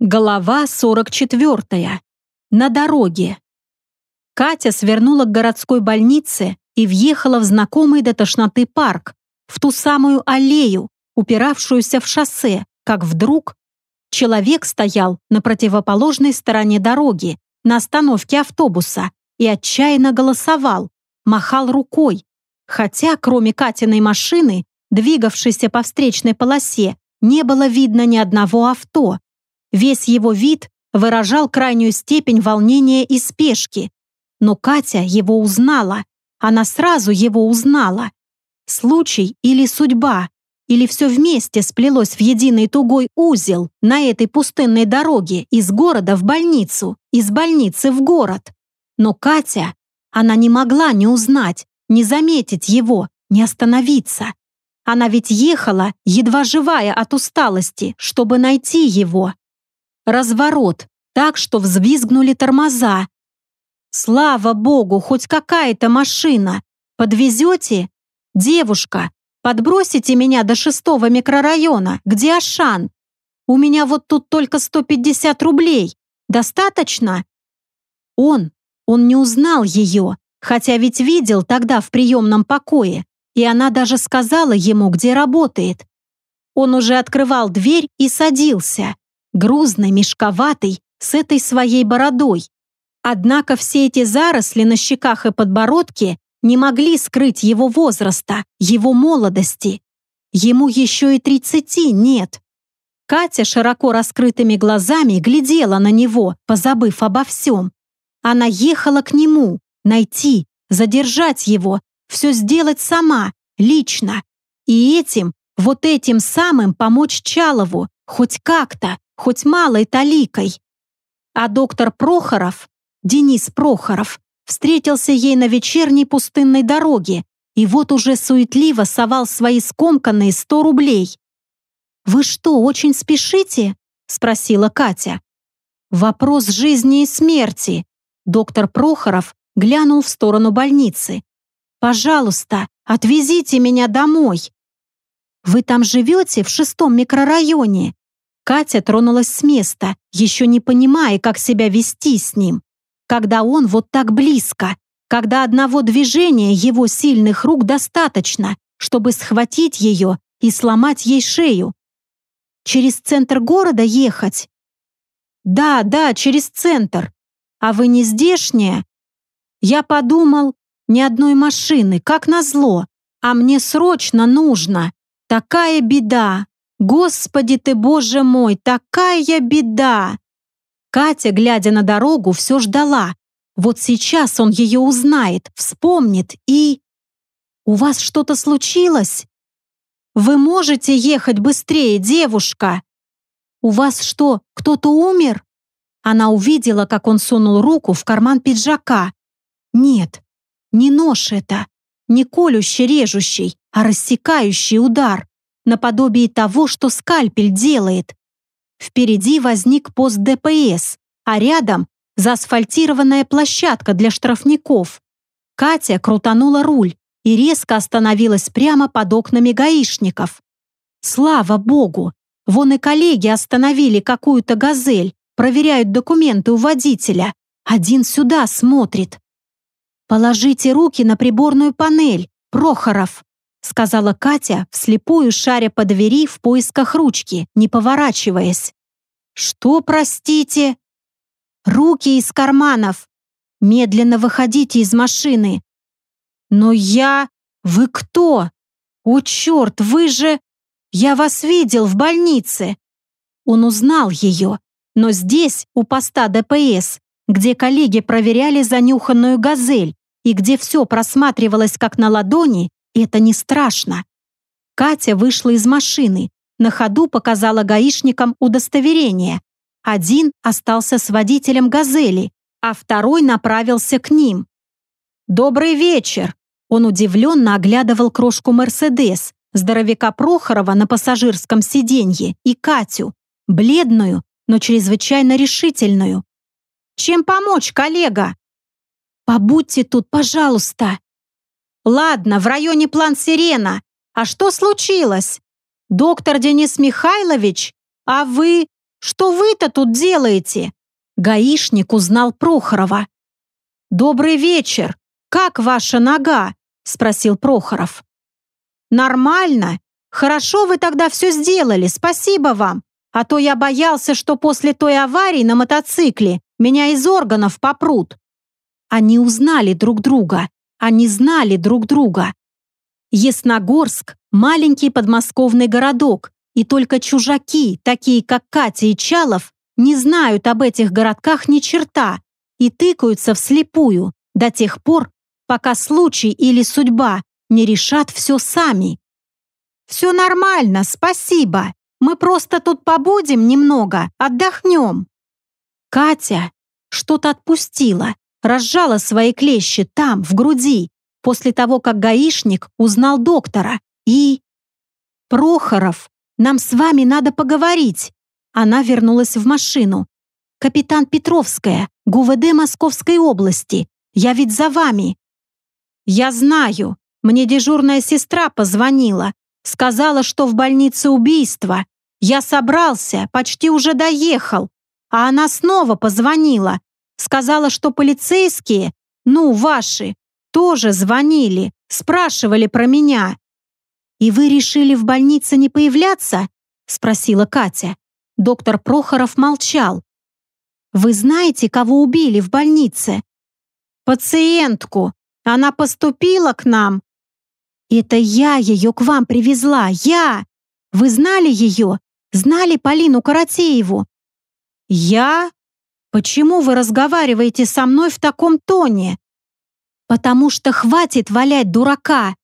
Голова 44. На дороге. Катя свернула к городской больнице и въехала в знакомый до тошноты парк, в ту самую аллею, упиравшуюся в шоссе, как вдруг человек стоял на противоположной стороне дороги, на остановке автобуса, и отчаянно голосовал, махал рукой, хотя кроме Катиной машины, двигавшейся по встречной полосе, не было видно ни одного авто. Весь его вид выражал крайнюю степень волнения и спешки. Но Катя его узнала. Она сразу его узнала. Случай или судьба, или все вместе сплелось в единый тугой узел на этой пустынной дороге из города в больницу, из больницы в город. Но Катя, она не могла не узнать, не заметить его, не остановиться. Она ведь ехала, едва живая от усталости, чтобы найти его. Разворот, так что взвизгнули тормоза. Слава богу, хоть какая-то машина. Подвезете? Девушка, подбросите меня до шестого микрорайона, где Ашан. У меня вот тут только 150 рублей. Достаточно? Он, он не узнал ее, хотя ведь видел тогда в приемном покое и она даже сказала ему, где работает. Он уже открывал дверь и садился, грузный, мешковатый, с этой своей бородой. Однако все эти заросли на щеках и подбородке не могли скрыть его возраста, его молодости. Ему еще и тридцати нет. Катя широко раскрытыми глазами глядела на него, позабыв обо всем. Она ехала к нему, найти, задержать его, все сделать сама, лично. И этим, вот этим самым помочь Чалову, хоть как-то, хоть малой таликой. А доктор Прохоров, Денис Прохоров, встретился ей на вечерней пустынной дороге и вот уже суетливо совал свои скомканные сто рублей. «Вы что, очень спешите?» — спросила Катя. «Вопрос жизни и смерти», — доктор Прохоров глянул в сторону больницы. Пожалуйста, отвезите меня домой. Вы там живете в шестом микрорайоне? Катя тронулась с места, еще не понимая, как себя вести с ним. Когда он вот так близко, когда одного движения его сильных рук достаточно, чтобы схватить ее и сломать ей шею. Через центр города ехать? Да, да, через центр. А вы не здешняя? Я подумал, ни одной машины, как назло. А мне срочно нужно. Такая беда. Господи ты, Боже мой, такая беда. Катя, глядя на дорогу, все ждала. Вот сейчас он ее узнает, вспомнит и... «У вас что-то случилось?» «Вы можете ехать быстрее, девушка?» «У вас что, кто-то умер?» Она увидела, как он сунул руку в карман пиджака. «Нет, не нож это, не колющий-режущий, а рассекающий удар, наподобие того, что скальпель делает. Впереди возник пост ДПС, а рядом заасфальтированная площадка для штрафников. Катя крутанула руль и резко остановилась прямо под окнами гаишников. Слава богу! Вон и коллеги остановили какую-то газель, проверяют документы у водителя. Один сюда смотрит. «Положите руки на приборную панель, Прохоров», сказала Катя, вслепую шаря по двери в поисках ручки, не поворачиваясь. «Что, простите?» «Руки из карманов! Медленно выходите из машины!» «Но я... Вы кто? О, черт, вы же... Я вас видел в больнице!» Он узнал ее, но здесь, у поста ДПС, где коллеги проверяли занюханную газель, и где все просматривалось как на ладони, это не страшно. Катя вышла из машины, на ходу показала гаишникам удостоверение. Один остался с водителем «Газели», а второй направился к ним. «Добрый вечер!» Он удивленно оглядывал крошку «Мерседес», здоровяка Прохорова на пассажирском сиденье и Катю, бледную, но чрезвычайно решительную. «Чем помочь, коллега?» Побудьте тут, пожалуйста. Ладно, в районе план Сирена. А что случилось? Доктор Денис Михайлович? А вы... Что вы-то тут делаете?» Гаишник узнал Прохорова. «Добрый вечер! Как ваша нога?» — спросил Прохоров. «Нормально. Хорошо вы тогда все сделали, спасибо вам. А то я боялся, что после той аварии на мотоцикле меня из органов попрут». Они узнали друг друга. Они знали друг друга. Ясногорск – маленький подмосковный городок, и только чужаки, такие как Катя и Чалов, не знают об этих городках ни черта и тыкаются вслепую до тех пор, пока случай или судьба не решат все сами. «Все нормально, спасибо. Мы просто тут побудем немного, отдохнем». Катя что-то отпустила, разжала свои клещи там, в груди, после того, как гаишник узнал доктора. И... «Прохоров, нам с вами надо поговорить». Она вернулась в машину. «Капитан Петровская, ГУВД Московской области. Я ведь за вами». «Я знаю. Мне дежурная сестра позвонила. Сказала, что в больнице убийство. Я собрался, почти уже доехал. А она снова позвонила. Сказала, что полицейские, ну, ваши, тоже звонили, спрашивали про меня. «И вы решили в больнице не появляться?» — спросила Катя. Доктор Прохоров молчал. «Вы знаете, кого убили в больнице?» «Пациентку. Она поступила к нам». «Это я ее к вам привезла, я! Вы знали ее? Знали Полину Каратееву?» «Я? Почему вы разговариваете со мной в таком тоне?» «Потому что хватит валять дурака!»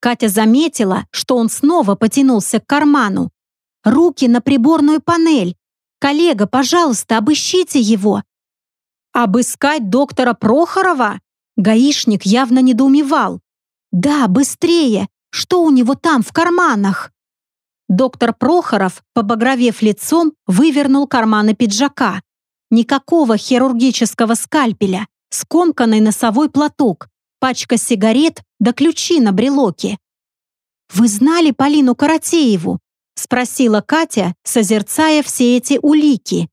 Катя заметила, что он снова потянулся к карману. «Руки на приборную панель! Коллега, пожалуйста, обыщите его!» «Обыскать доктора Прохорова?» Гаишник явно недоумевал. «Да, быстрее! Что у него там в карманах?» Доктор Прохоров, побагровев лицом, вывернул карманы пиджака. Никакого хирургического скальпеля, скомканный носовой платок, пачка сигарет да ключи на брелоке. «Вы знали Полину Каратееву?» — спросила Катя, созерцая все эти улики.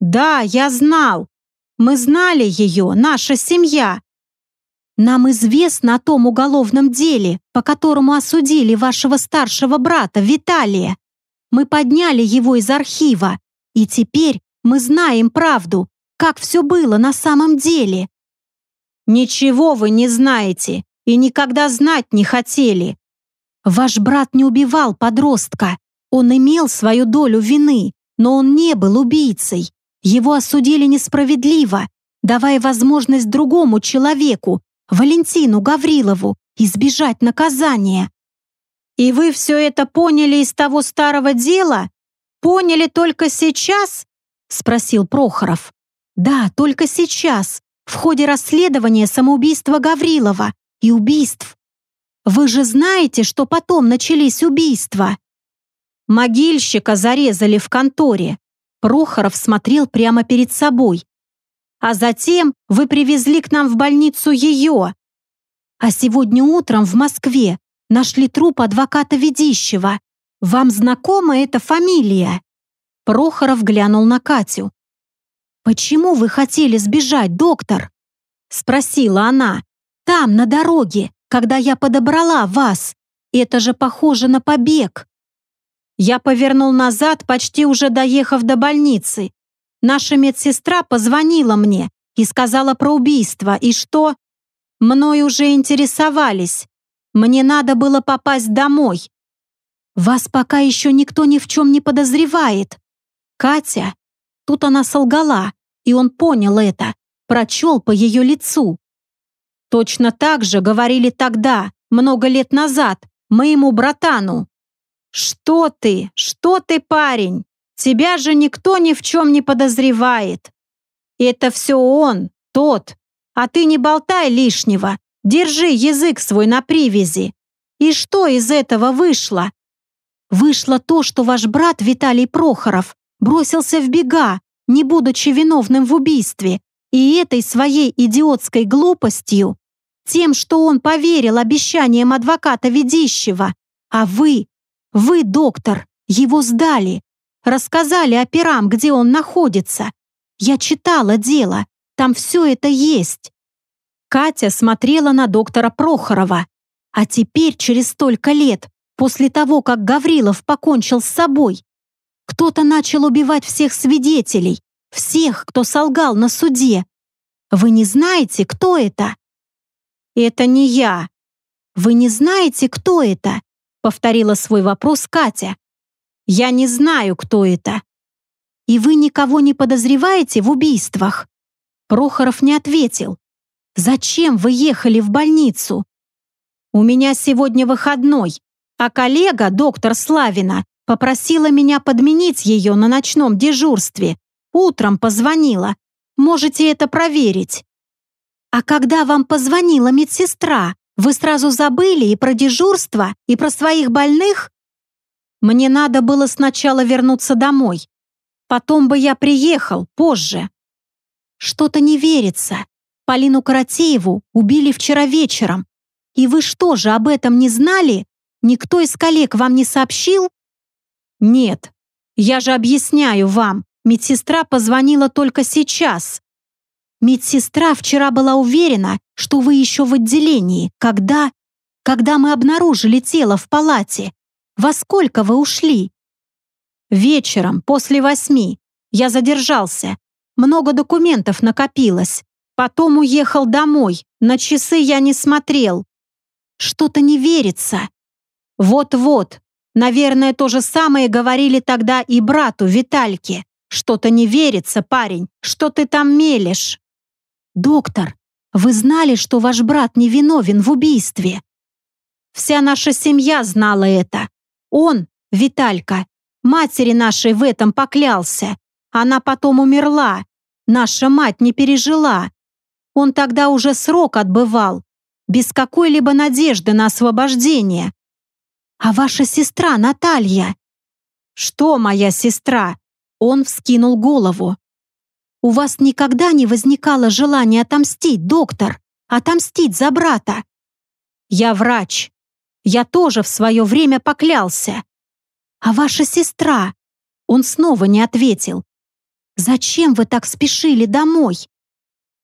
«Да, я знал. Мы знали ее, наша семья. Нам известно о том уголовном деле, по которому осудили вашего старшего брата Виталия. Мы подняли его из архива, и теперь мы знаем правду, как все было на самом деле. «Ничего вы не знаете и никогда знать не хотели. Ваш брат не убивал подростка. Он имел свою долю вины, но он не был убийцей. Его осудили несправедливо, давая возможность другому человеку, Валентину Гаврилову, избежать наказания. И вы все это поняли из того старого дела? Поняли только сейчас? Спросил Прохоров. Да, только сейчас в ходе расследования самоубийства Гаврилова и убийств. Вы же знаете, что потом начались убийства. Могильщика зарезали в конторе. Прохоров смотрел прямо перед собой. А затем вы привезли к нам в больницу ее. А сегодня утром в Москве нашли труп адвоката Ведищева. Вам знакома эта фамилия?» Прохоров глянул на Катю. «Почему вы хотели сбежать, доктор?» Спросила она. «Там, на дороге, когда я подобрала вас. Это же похоже на побег». Я повернул назад, почти уже доехав до больницы. Наша медсестра позвонила мне и сказала про убийство, и что... Мной уже интересовались. Мне надо было попасть домой. Вас пока еще никто ни в чем не подозревает. Катя, тут она солгала, и он понял это, прочел по ее лицу. Точно так же говорили тогда, много лет назад, моему братану. «Что ты? Что ты, парень? Тебя же никто ни в чем не подозревает. Это все он, тот. А ты не болтай лишнего. Держи язык свой на привязи. И что из этого вышло? Вышло то, что ваш брат Виталий Прохоров бросился в бега, не будучи виновным в убийстве, и этой своей идиотской глупостью, тем, что он поверил обещаниям адвоката Ведищева, а вы, вы, доктор, его сдали, рассказали операм, где он находится. Я читала дело, там все это есть». Катя смотрела на доктора Прохорова. А теперь, через столько лет, после того, как Гаврилов покончил с собой, кто-то начал убивать всех свидетелей, всех, кто солгал на суде. Вы не знаете, кто это? Это не я. Вы не знаете, кто это? Повторила свой вопрос Катя. Я не знаю, кто это. И вы никого не подозреваете в убийствах? Прохоров не ответил. Зачем вы ехали в больницу? У меня сегодня выходной, а коллега, доктор Славина, попросила меня подменить ее на ночном дежурстве. Утром позвонила. Можете это проверить. А когда вам позвонила медсестра, вы сразу забыли и про дежурство, и про своих больных? Мне надо было сначала вернуться домой. Потом бы я приехал, позже. Что-то не верится. Полину Каратееву убили вчера вечером. И вы что же, об этом не знали? Никто из коллег вам не сообщил? Нет. Я же объясняю вам. Медсестра позвонила только сейчас. Медсестра вчера была уверена, что вы еще в отделении, когда... Когда мы обнаружили тело в палате. Во сколько вы ушли? Вечером, после восьми. Я задержался. Много документов накопилось. Потом уехал домой. На часы я не смотрел. Что-то не верится. Вот-вот. Наверное, то же самое говорили тогда и брату Витальке. Что-то не верится, парень. Что ты там мелешь? Доктор, вы знали, что ваш брат невиновен в убийстве? Вся наша семья знала это. Он, Виталька, матери нашей в этом поклялся. Она потом умерла. Наша мать не пережила. Он тогда уже срок отбывал, без какой-либо надежды на освобождение. А ваша сестра Наталья? Что моя сестра? Он вскинул голову. У вас никогда не возникало желания отомстить, доктор? Отомстить за брата? Я врач. Я тоже в свое время поклялся. А ваша сестра? Он снова не ответил. Зачем вы так спешили домой?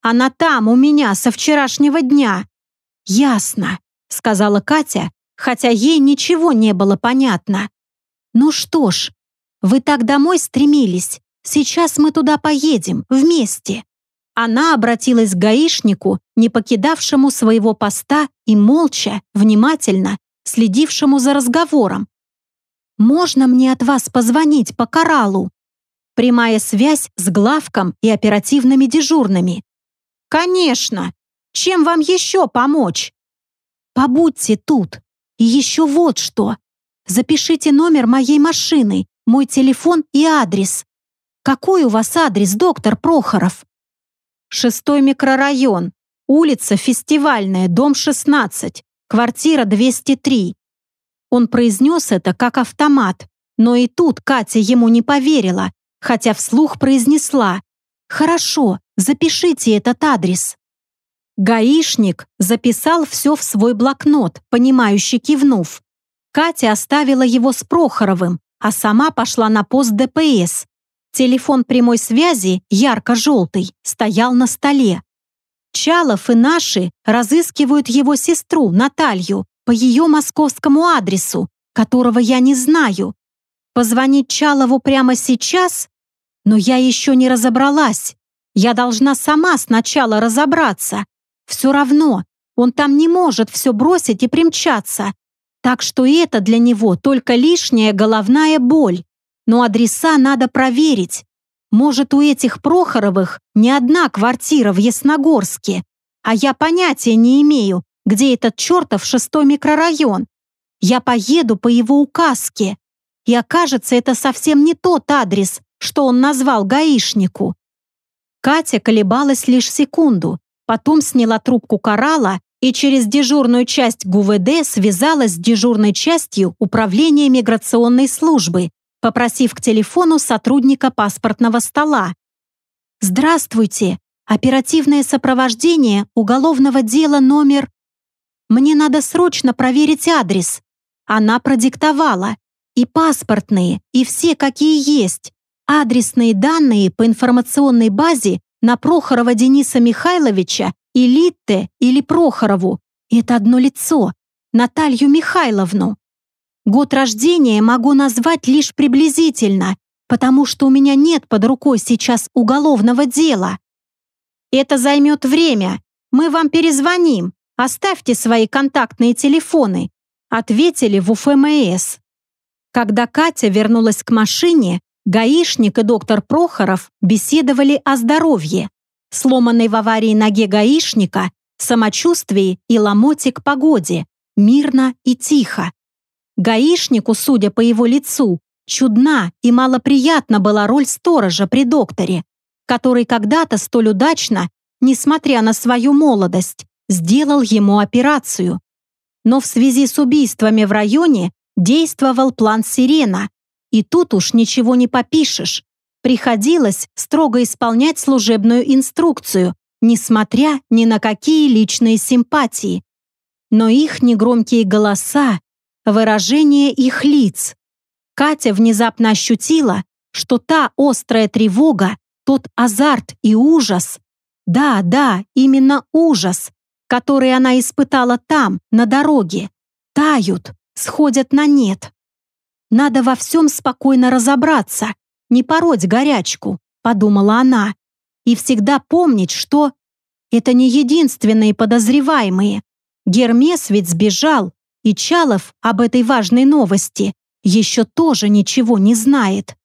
Она там, у меня, со вчерашнего дня. Ясно, сказала Катя, хотя ей ничего не было понятно. Ну что ж, вы так домой стремились. Сейчас мы туда поедем, вместе. Она обратилась к гаишнику, не покидавшему своего поста и молча, внимательно, следившему за разговором. «Можно мне от вас позвонить по кораллу?» Прямая связь с главком и оперативными дежурными. «Конечно! Чем вам еще помочь?» «Побудьте тут. И еще вот что. Запишите номер моей машины, мой телефон и адрес. Какой у вас адрес, доктор Прохоров?» «Шестой микрорайон. Улица Фестивальная, дом 16, квартира 203». Он произнес это как автомат, но и тут Катя ему не поверила, хотя вслух произнесла «Хорошо, запишите этот адрес». Гаишник записал все в свой блокнот, понимающе кивнув. Катя оставила его с Прохоровым, а сама пошла на пост ДПС. Телефон прямой связи, ярко-желтый, стоял на столе. Чалов и наши разыскивают его сестру, Наталью, по ее московскому адресу, которого я не знаю. Позвонить Чалову прямо сейчас? Но я еще не разобралась. Я должна сама сначала разобраться. Все равно, он там не может все бросить и примчаться. Так что это для него только лишняя головная боль. Но адреса надо проверить. Может, у этих Прохоровых не одна квартира в Ясногорске, а я понятия не имею, где этот чертов шестой микрорайон. Я поеду по его указке, и окажется, это совсем не тот адрес, что он назвал гаишнику. Катя колебалась лишь секунду, потом сняла трубку коралла и через дежурную часть ГУВД связалась с дежурной частью Управления миграционной службы, попросив к телефону сотрудника паспортного стола. «Здравствуйте! Оперативное сопровождение уголовного дела номер...» «Мне надо срочно проверить адрес». Она продиктовала. И паспортные, и все, какие есть. Адресные данные по информационной базе на Прохорова Дениса Михайловича и Литте или Прохорову. Это одно лицо. Наталью Михайловну. Год рождения могу назвать лишь приблизительно, потому что у меня нет под рукой сейчас уголовного дела. Это займет время. Мы вам перезвоним. Оставьте свои контактные телефоны, ответили в УФМС. Когда Катя вернулась к машине, гаишник и доктор Прохоров беседовали о здоровье, сломанной в аварии ноге гаишника, самочувствии и ломоте к погоде, мирно и тихо. Гаишнику, судя по его лицу, чудна и малоприятна была роль сторожа при докторе, который когда-то столь удачно, несмотря на свою молодость, сделал ему операцию. Но в связи с убийствами в районе действовал план «Сирена», и тут уж ничего не попишешь. Приходилось строго исполнять служебную инструкцию, несмотря ни на какие личные симпатии. Но их негромкие голоса, выражение их лиц. Катя внезапно ощутила, что та острая тревога, тот азарт и ужас, да, да, именно ужас, который она испытала там, на дороге, тают, сходят на нет. Надо во всем спокойно разобраться, не пороть горячку, подумала она, и всегда помнить, что это не единственные подозреваемые. Гермес ведь сбежал, и Чалов об этой важной новости еще тоже ничего не знает.